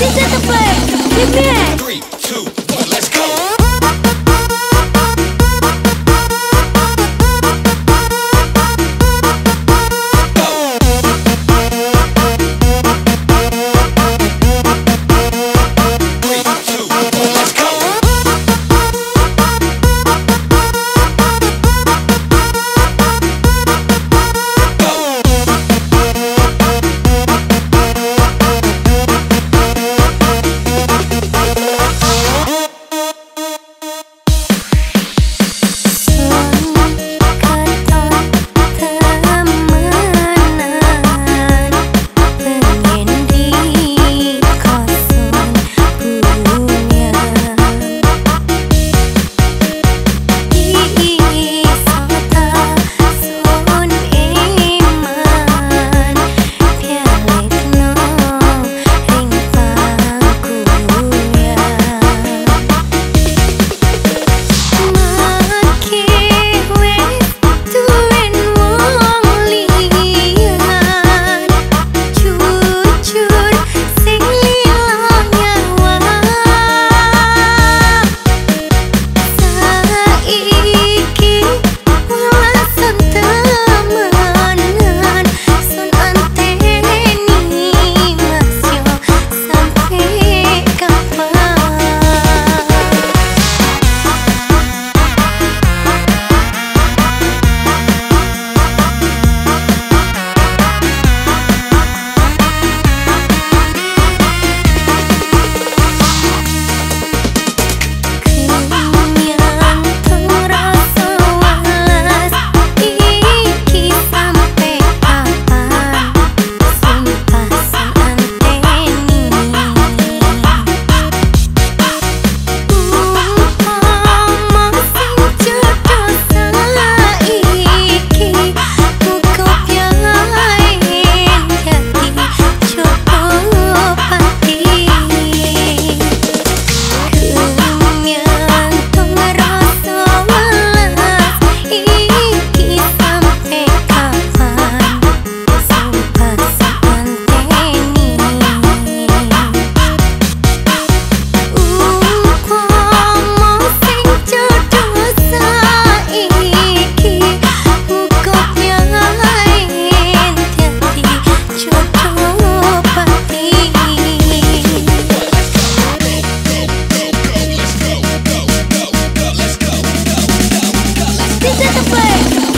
This is the. Give me it.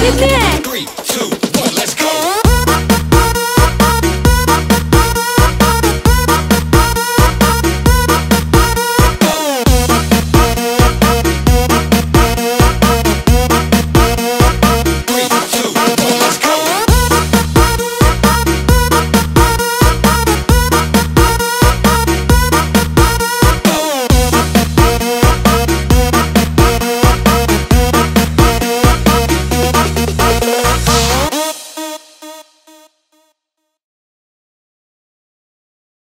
Me. Three.